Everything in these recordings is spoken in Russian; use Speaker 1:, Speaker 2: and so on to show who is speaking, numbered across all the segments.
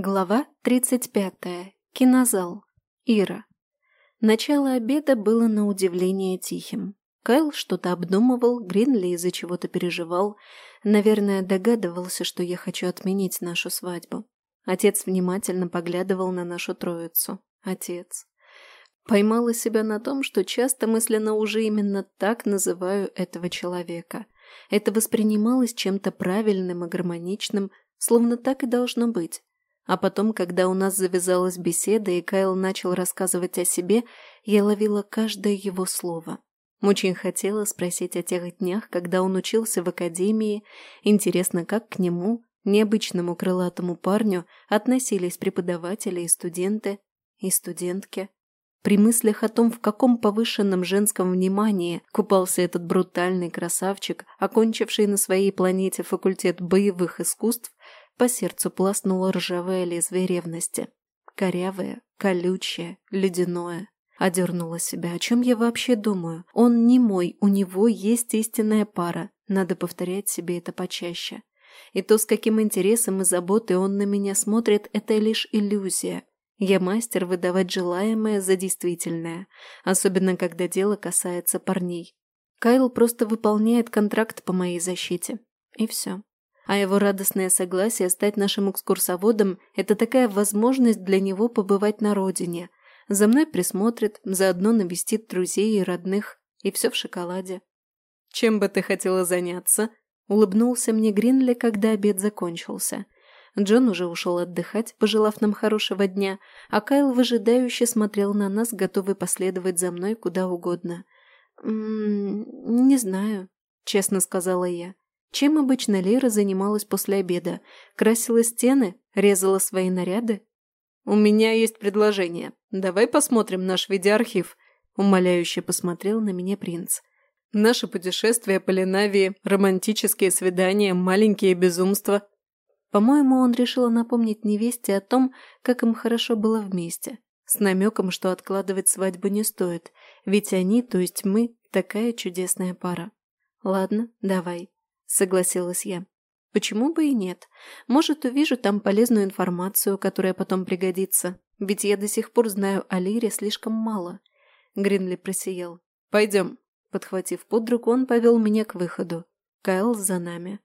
Speaker 1: Глава 35. Кинозал. Ира. Начало обеда было на удивление тихим. Кайл что-то обдумывал, Гринли из-за чего-то переживал. Наверное, догадывался, что я хочу отменить нашу свадьбу. Отец внимательно поглядывал на нашу троицу. Отец. Поймала себя на том, что часто мысленно уже именно так называю этого человека. Это воспринималось чем-то правильным и гармоничным, словно так и должно быть. А потом, когда у нас завязалась беседа и Кайл начал рассказывать о себе, я ловила каждое его слово. Очень хотела спросить о тех днях, когда он учился в академии. Интересно, как к нему, необычному крылатому парню, относились преподаватели и студенты, и студентки. При мыслях о том, в каком повышенном женском внимании купался этот брутальный красавчик, окончивший на своей планете факультет боевых искусств, по сердцу пластнуло ржавое лезвие ревности. Корявое, колючее, ледяное. Одернула себя. О чем я вообще думаю? Он не мой, у него есть истинная пара. Надо повторять себе это почаще. И то, с каким интересом и заботой он на меня смотрит, это лишь иллюзия. Я мастер выдавать желаемое за действительное, особенно когда дело касается парней. Кайл просто выполняет контракт по моей защите. И все а его радостное согласие стать нашим экскурсоводом – это такая возможность для него побывать на родине. За мной присмотрит, заодно навестит друзей и родных, и все в шоколаде. «Чем бы ты хотела заняться?» – улыбнулся мне Гринли, когда обед закончился. Джон уже ушел отдыхать, пожелав нам хорошего дня, а Кайл выжидающе смотрел на нас, готовый последовать за мной куда угодно. «М -м, «Не знаю», – честно сказала я. Чем обычно Лера занималась после обеда? Красила стены? Резала свои наряды? «У меня есть предложение. Давай посмотрим наш видеоархив», – умоляюще посмотрел на меня принц. «Наше путешествие по Ленавии, романтические свидания, маленькие безумства». По-моему, он решил напомнить невесте о том, как им хорошо было вместе, с намеком, что откладывать свадьбу не стоит, ведь они, то есть мы, такая чудесная пара. Ладно, давай согласилась я. Почему бы и нет? Может, увижу там полезную информацию, которая потом пригодится. Ведь я до сих пор знаю о Лире слишком мало. Гринли просиял. Пойдем. Подхватив под руку, он повел меня к выходу. Кайл за нами.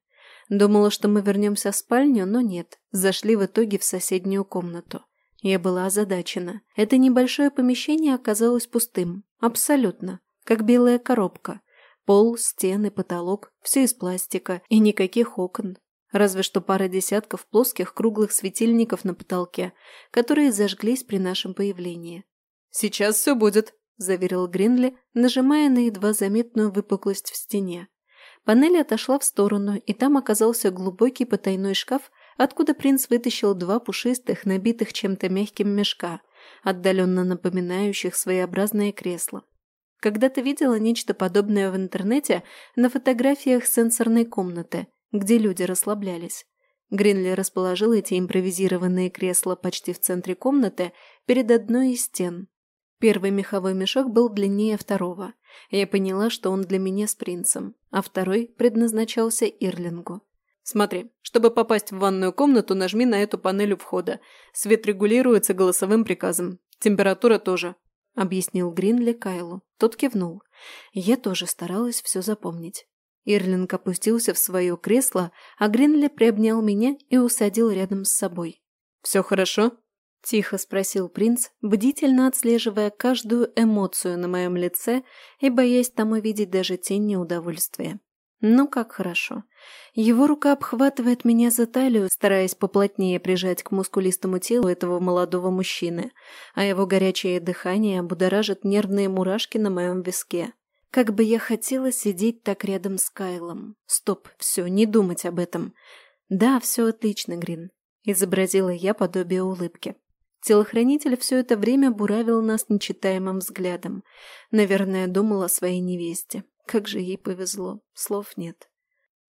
Speaker 1: Думала, что мы вернемся в спальню, но нет. Зашли в итоге в соседнюю комнату. Я была озадачена. Это небольшое помещение оказалось пустым. Абсолютно. Как белая коробка. Пол, стены, потолок – все из пластика и никаких окон. Разве что пара десятков плоских круглых светильников на потолке, которые зажглись при нашем появлении. «Сейчас все будет», – заверил Гринли, нажимая на едва заметную выпуклость в стене. Панель отошла в сторону, и там оказался глубокий потайной шкаф, откуда принц вытащил два пушистых, набитых чем-то мягким мешка, отдаленно напоминающих своеобразное кресло. Когда-то видела нечто подобное в интернете на фотографиях сенсорной комнаты, где люди расслаблялись. Гринли расположил эти импровизированные кресла почти в центре комнаты перед одной из стен. Первый меховой мешок был длиннее второго. Я поняла, что он для меня с принцем, а второй предназначался Ирлингу. Смотри, чтобы попасть в ванную комнату, нажми на эту панель у входа. Свет регулируется голосовым приказом. Температура тоже. – объяснил Гринли Кайлу. Тот кивнул. Я тоже старалась все запомнить. Ирлинг опустился в свое кресло, а Гринли приобнял меня и усадил рядом с собой. «Все хорошо?» – тихо спросил принц, бдительно отслеживая каждую эмоцию на моем лице и боясь там увидеть даже тень неудовольствия. Ну как хорошо. Его рука обхватывает меня за талию, стараясь поплотнее прижать к мускулистому телу этого молодого мужчины, а его горячее дыхание будоражит нервные мурашки на моем виске. Как бы я хотела сидеть так рядом с Кайлом. Стоп, все, не думать об этом. Да, все отлично, Грин. Изобразила я подобие улыбки. Телохранитель все это время буравил нас нечитаемым взглядом. Наверное, думал о своей невесте. Как же ей повезло, слов нет.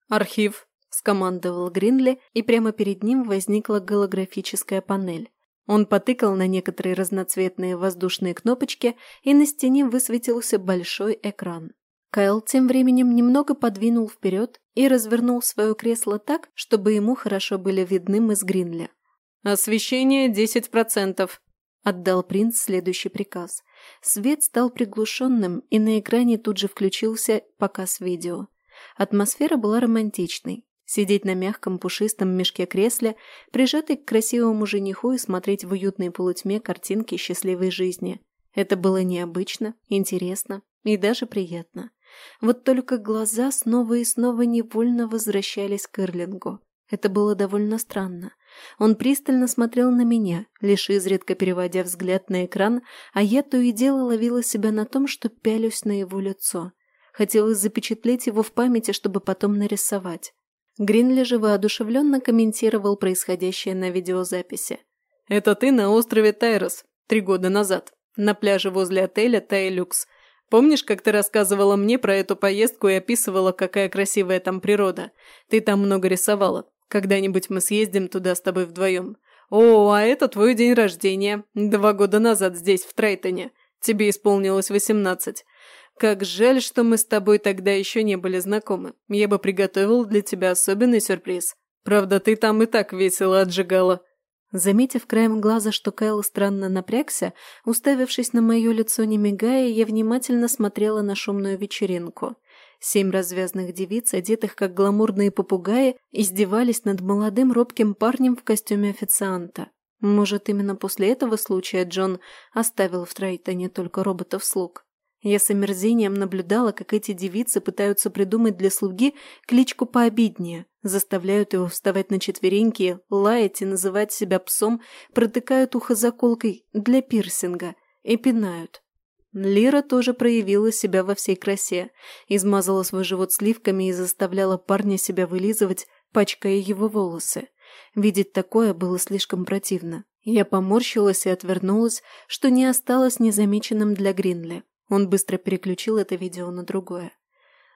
Speaker 1: «Архив», – скомандовал Гринли, и прямо перед ним возникла голографическая панель. Он потыкал на некоторые разноцветные воздушные кнопочки, и на стене высветился большой экран. Кайл тем временем немного подвинул вперед и развернул свое кресло так, чтобы ему хорошо были видны мы с Гринли.
Speaker 2: «Освещение десять процентов», –
Speaker 1: отдал принц следующий приказ. Свет стал приглушенным, и на экране тут же включился показ видео. Атмосфера была романтичной. Сидеть на мягком пушистом мешке кресле, прижатый к красивому жениху и смотреть в уютной полутьме картинки счастливой жизни. Это было необычно, интересно и даже приятно. Вот только глаза снова и снова невольно возвращались к Ирлингу. Это было довольно странно. Он пристально смотрел на меня, лишь изредка переводя взгляд на экран, а я то и дело ловила себя на том, что пялюсь на его лицо. Хотелось запечатлеть его в памяти, чтобы потом нарисовать. Гринли же воодушевленно комментировал происходящее на видеозаписи.
Speaker 2: «Это ты на острове Тайрос, три года назад, на пляже возле отеля Тайлюкс. Помнишь, как ты рассказывала мне про эту поездку и описывала, какая красивая там природа? Ты там много рисовала. Когда-нибудь мы съездим туда с тобой вдвоем. О, а это твой день рождения. Два года назад здесь, в Трайтоне. Тебе исполнилось восемнадцать. Как жаль, что мы с тобой тогда еще не были знакомы. Я бы приготовил для тебя особенный сюрприз. Правда, ты там и так весело отжигала.
Speaker 1: Заметив краем глаза, что Кайл странно напрягся, уставившись на мое лицо не мигая, я внимательно смотрела на шумную вечеринку. Семь развязных девиц, одетых как гламурные попугаи, издевались над молодым робким парнем в костюме официанта. Может, именно после этого случая Джон оставил в Трайтоне только роботов-слуг. Я с омерзением наблюдала, как эти девицы пытаются придумать для слуги кличку пообиднее, заставляют его вставать на четвереньки, лаять и называть себя псом, протыкают ухо заколкой для пирсинга и пинают. Лира тоже проявила себя во всей красе, измазала свой живот сливками и заставляла парня себя вылизывать, пачкая его волосы. Видеть такое было слишком противно. Я поморщилась и отвернулась, что не осталось незамеченным для Гринли. Он быстро переключил это видео на другое.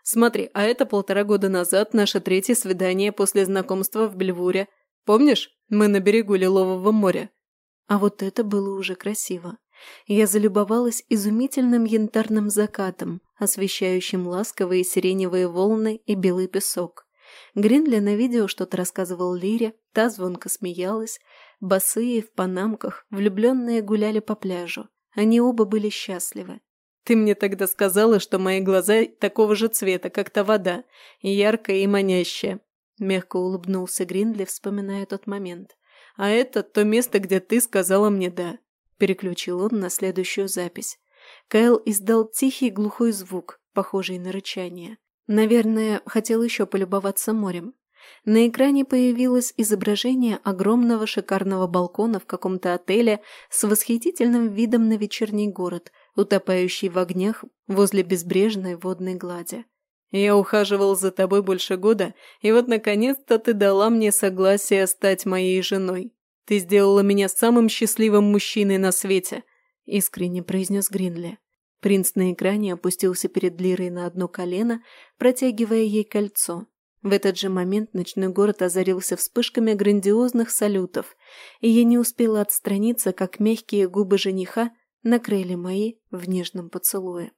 Speaker 2: «Смотри, а это полтора года назад наше третье свидание после знакомства в Бельвуре. Помнишь? Мы на берегу Лилового моря».
Speaker 1: А вот это было уже красиво. Я залюбовалась изумительным янтарным закатом, освещающим ласковые сиреневые волны и белый песок. Гринли на видео что-то рассказывал Лире, та звонко смеялась. Босые в панамках, влюбленные гуляли по пляжу. Они оба были счастливы.
Speaker 2: Ты мне тогда сказала, что мои глаза такого же цвета, как та вода, яркая и манящая. Мягко улыбнулся Гринли, вспоминая тот момент. А это то место, где ты сказала мне «да». Переключил он на следующую запись. Кайл издал тихий глухой звук, похожий на рычание. Наверное, хотел еще полюбоваться морем. На экране появилось изображение огромного шикарного балкона в каком-то отеле с восхитительным видом на вечерний город, утопающий в огнях возле безбрежной водной глади. «Я ухаживал за тобой больше года, и вот наконец-то ты дала мне согласие стать моей женой. Ты сделала меня самым счастливым мужчиной на свете», – искренне произнес Гринли. Принц на экране опустился перед Лирой на одно колено, протягивая ей кольцо. В этот же момент ночной город озарился вспышками грандиозных салютов, и я не успела отстраниться, как мягкие губы жениха накрыли мои в нежном поцелуе.